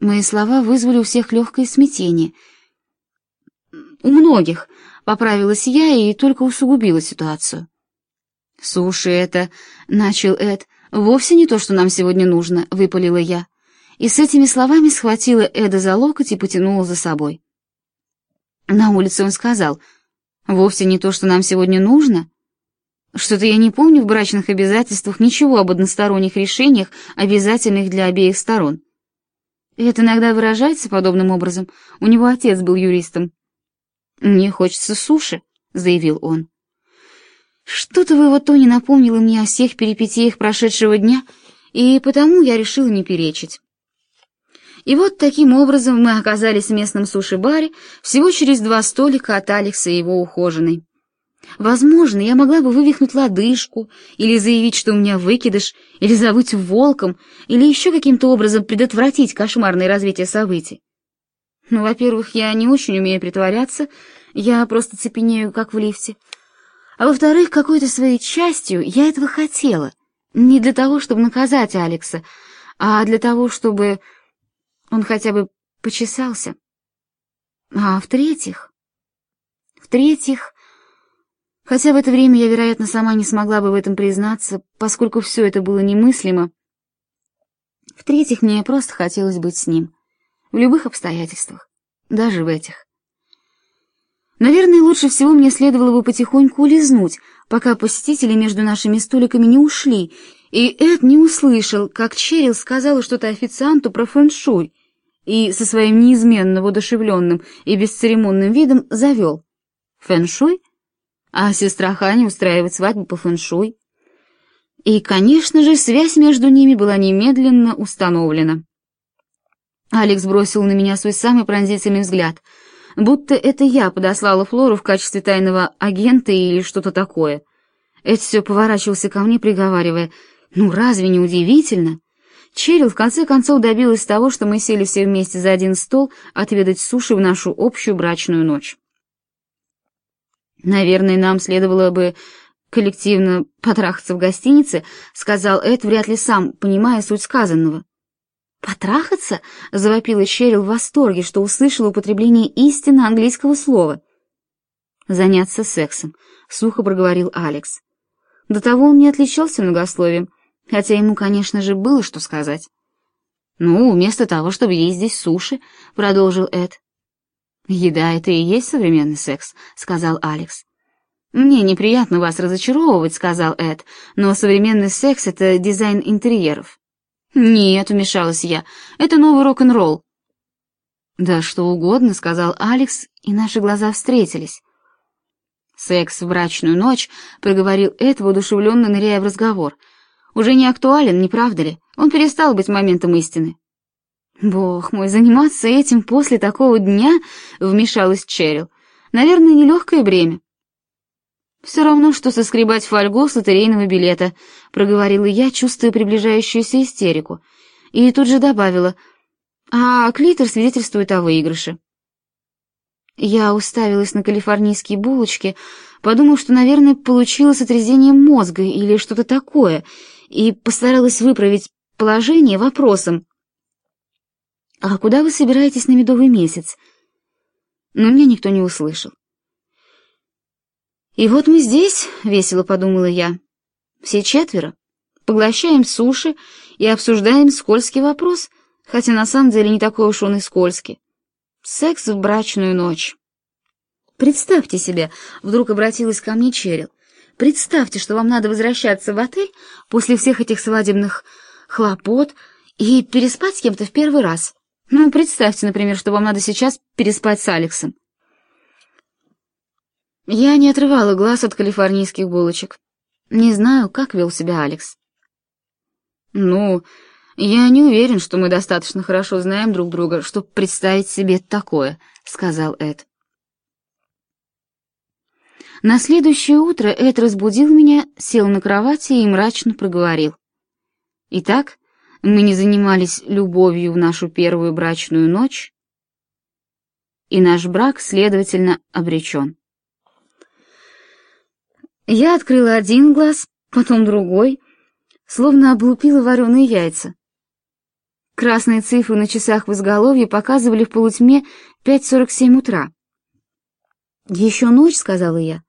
Мои слова вызвали у всех легкое смятение. У многих, поправилась я и только усугубила ситуацию. «Суши это...» — начал Эд. «Вовсе не то, что нам сегодня нужно», — выпалила я. И с этими словами схватила Эда за локоть и потянула за собой. На улице он сказал, «Вовсе не то, что нам сегодня нужно?» Что-то я не помню в брачных обязательствах ничего об односторонних решениях, обязательных для обеих сторон. Это иногда выражается подобным образом. У него отец был юристом. «Мне хочется суши», — заявил он. Что-то в его тоне напомнило мне о всех перипетиях прошедшего дня, и потому я решила не перечить. И вот таким образом мы оказались в местном суши-баре всего через два столика от Алекса и его ухоженной. Возможно, я могла бы вывихнуть лодыжку, или заявить, что у меня выкидыш, или завыть волком, или еще каким-то образом предотвратить кошмарное развитие событий. Ну, во-первых, я не очень умею притворяться, я просто цепенею, как в лифте. А во-вторых, какой-то своей частью я этого хотела. Не для того, чтобы наказать Алекса, а для того, чтобы он хотя бы почесался. А в-третьих... В-третьих... Хотя в это время я, вероятно, сама не смогла бы в этом признаться, поскольку все это было немыслимо. В-третьих, мне просто хотелось быть с ним. В любых обстоятельствах. Даже в этих. Наверное, лучше всего мне следовало бы потихоньку улизнуть, пока посетители между нашими столиками не ушли, и Эд не услышал, как Черил сказала что-то официанту про фэншуй, и со своим неизменно воодушевленным и бесцеремонным видом завел. Фэншуй? А сестра Ханя устраивает свадьбу по фэншуй. И, конечно же, связь между ними была немедленно установлена. Алекс бросил на меня свой самый пронзительный взгляд — будто это я подослала Флору в качестве тайного агента или что-то такое. Эд все поворачивался ко мне, приговаривая, «Ну разве не удивительно?» Черил в конце концов добилась того, что мы сели все вместе за один стол отведать суши в нашу общую брачную ночь. «Наверное, нам следовало бы коллективно потрахаться в гостинице», — сказал Эд, вряд ли сам, понимая суть сказанного. «Потрахаться?» — завопила Черил в восторге, что услышала употребление истинно английского слова. «Заняться сексом», — сухо проговорил Алекс. До того он не отличался многословием, хотя ему, конечно же, было что сказать. «Ну, вместо того, чтобы есть здесь суши», — продолжил Эд. «Еда — это и есть современный секс», — сказал Алекс. «Мне неприятно вас разочаровывать», — сказал Эд, «но современный секс — это дизайн интерьеров. «Нет», — вмешалась я, — «это новый рок-н-ролл». «Да что угодно», — сказал Алекс, и наши глаза встретились. «Секс в брачную ночь», — проговорил Эд, воодушевленно ныряя в разговор. «Уже не актуален, не правда ли? Он перестал быть моментом истины». «Бог мой, заниматься этим после такого дня?» — вмешалась Черил. «Наверное, нелегкое бремя». «Все равно, что соскребать фольгу с лотерейного билета», — проговорила я, чувствуя приближающуюся истерику. И тут же добавила, «А клитор свидетельствует о выигрыше». Я уставилась на калифорнийские булочки, подумав, что, наверное, получила сотрясение мозга или что-то такое, и постаралась выправить положение вопросом. «А куда вы собираетесь на медовый месяц?» Но меня никто не услышал. И вот мы здесь, весело подумала я. Все четверо поглощаем суши и обсуждаем скользкий вопрос, хотя на самом деле не такой уж он и скользкий. Секс в брачную ночь. Представьте себе, вдруг обратилась ко мне Черил. Представьте, что вам надо возвращаться в отель после всех этих свадебных хлопот и переспать с кем-то в первый раз. Ну, представьте, например, что вам надо сейчас переспать с Алексом. Я не отрывала глаз от калифорнийских булочек. Не знаю, как вел себя Алекс. Ну, я не уверен, что мы достаточно хорошо знаем друг друга, чтобы представить себе такое, сказал Эд. На следующее утро Эд разбудил меня, сел на кровати и мрачно проговорил. Итак, мы не занимались любовью в нашу первую брачную ночь, и наш брак, следовательно, обречен. Я открыла один глаз, потом другой, словно облупила вареные яйца. Красные цифры на часах в изголовье показывали в полутьме 5.47 утра. «Еще ночь», — сказала я.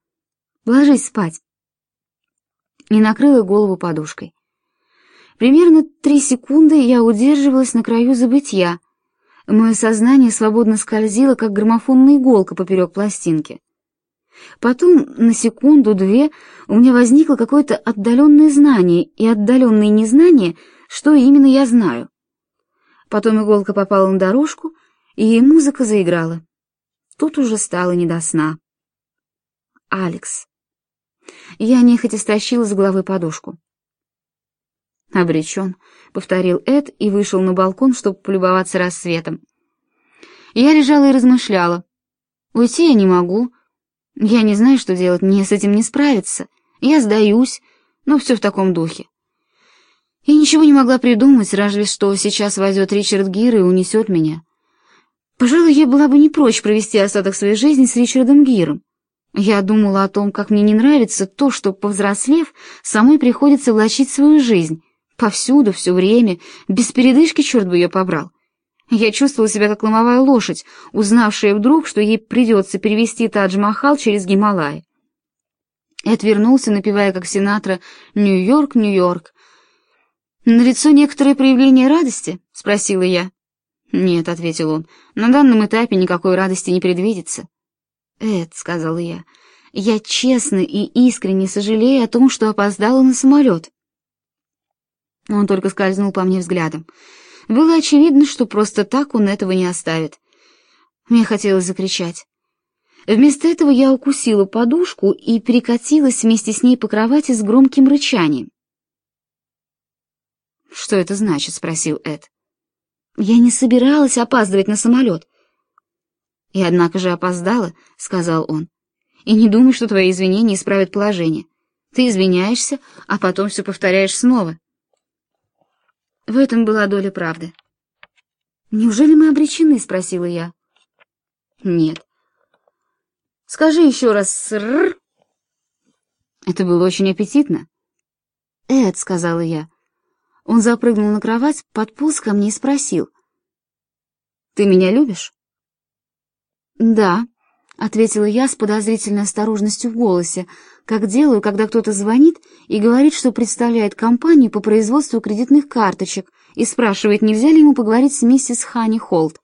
«Ложись спать». И накрыла голову подушкой. Примерно три секунды я удерживалась на краю забытья. Мое сознание свободно скользило, как граммофонная иголка поперек пластинки. Потом, на секунду-две, у меня возникло какое-то отдаленное знание и отдаленное незнание, что именно я знаю. Потом иголка попала на дорожку, и музыка заиграла. Тут уже стало не до сна. Алекс. Я нехотя стащила с головы подушку. «Обречен», — повторил Эд и вышел на балкон, чтобы полюбоваться рассветом. Я лежала и размышляла. Уйти я не могу. Я не знаю, что делать, мне с этим не справиться. Я сдаюсь, но все в таком духе. И ничего не могла придумать, разве что сейчас войдет Ричард Гир и унесет меня. Пожалуй, я была бы не прочь провести остаток своей жизни с Ричардом Гиром. Я думала о том, как мне не нравится то, что, повзрослев, самой приходится влачить свою жизнь. Повсюду, все время, без передышки, черт бы ее побрал. Я чувствовала себя как ломовая лошадь, узнавшая вдруг, что ей придется перевести Тадж-Махал через Гималай. Эд вернулся, напевая как Синатра «Нью-Йорк, Нью-Йорк», «На лицо некоторое проявление радости?» — спросила я. «Нет», — ответил он, — «на данном этапе никакой радости не предвидится». «Эд», — сказала я, — «я честно и искренне сожалею о том, что опоздала на самолет». Он только скользнул по мне взглядом. Было очевидно, что просто так он этого не оставит. Мне хотелось закричать. Вместо этого я укусила подушку и перекатилась вместе с ней по кровати с громким рычанием. «Что это значит?» — спросил Эд. «Я не собиралась опаздывать на самолет». «И однако же опоздала», — сказал он. «И не думай, что твои извинения исправят положение. Ты извиняешься, а потом все повторяешь снова». В этом была доля правды. «Неужели мы обречены?» — спросила я. «Нет». «Скажи еще раз «срррр». Это было очень аппетитно. «Эд», — сказала я, он запрыгнул на кровать, подполз ко мне и спросил. «Ты меня любишь?» «Да», — ответила я с подозрительной осторожностью в голосе, как делаю, когда кто-то звонит и говорит, что представляет компанию по производству кредитных карточек и спрашивает, нельзя ли ему поговорить с миссис Ханни Холт.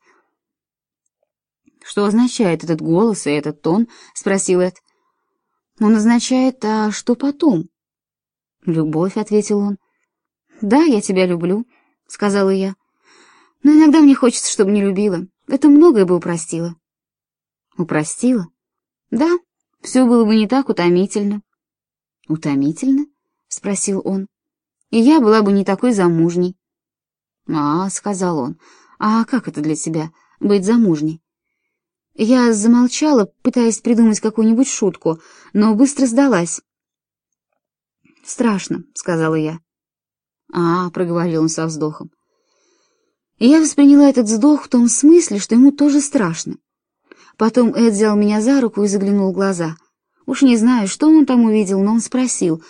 «Что означает этот голос и этот тон?» — спросил Эд. «Он означает, а что потом?» «Любовь», — ответил он. «Да, я тебя люблю», — сказала я. «Но иногда мне хочется, чтобы не любила. Это многое бы упростило». «Упростило?» «Да, все было бы не так утомительно». «Утомительно?» — спросил он. «И я была бы не такой замужней». «А, — сказал он, — а как это для тебя, быть замужней?» Я замолчала, пытаясь придумать какую-нибудь шутку, но быстро сдалась. «Страшно», — сказала я. «А», — проговорил он со вздохом. И я восприняла этот вздох в том смысле, что ему тоже страшно. Потом Эд взял меня за руку и заглянул в глаза. Уж не знаю, что он там увидел, но он спросил,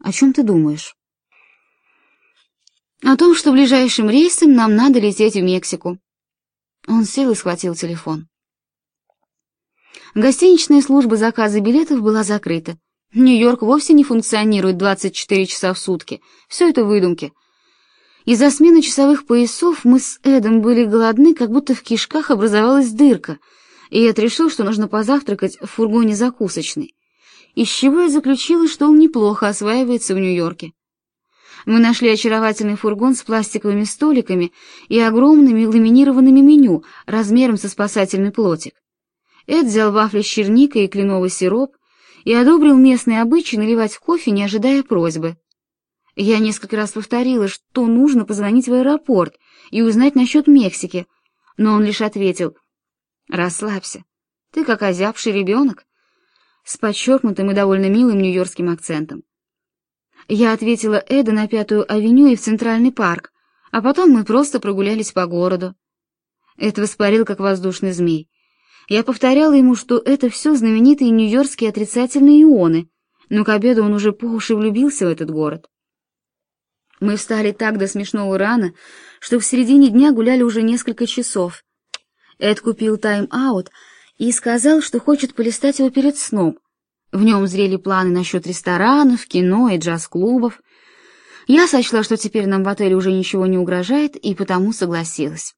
«О чем ты думаешь?» «О том, что ближайшим рейсом нам надо лететь в Мексику». Он сел и схватил телефон. Гостиничная служба заказа билетов была закрыта. Нью-Йорк вовсе не функционирует 24 часа в сутки. Все это выдумки. Из-за смены часовых поясов мы с Эдом были голодны, как будто в кишках образовалась дырка, и Эд решил, что нужно позавтракать в фургоне закусочной. Из чего я заключила, что он неплохо осваивается в Нью-Йорке. Мы нашли очаровательный фургон с пластиковыми столиками и огромными ламинированными меню размером со спасательный плотик. Эд взял вафли с черникой и кленовый сироп, и одобрил местный обычай наливать кофе, не ожидая просьбы. Я несколько раз повторила, что нужно позвонить в аэропорт и узнать насчет Мексики, но он лишь ответил «Расслабься, ты как озябший ребенок», с подчеркнутым и довольно милым нью-йоркским акцентом. Я ответила Эда на Пятую авеню и в Центральный парк, а потом мы просто прогулялись по городу. Эд воспарил, как воздушный змей. Я повторяла ему, что это все знаменитые нью-йоркские отрицательные ионы, но к обеду он уже по уши влюбился в этот город. Мы встали так до смешного рано, что в середине дня гуляли уже несколько часов. Эд купил тайм-аут и сказал, что хочет полистать его перед сном. В нем зрели планы насчет ресторанов, кино и джаз-клубов. Я сочла, что теперь нам в отеле уже ничего не угрожает, и потому согласилась.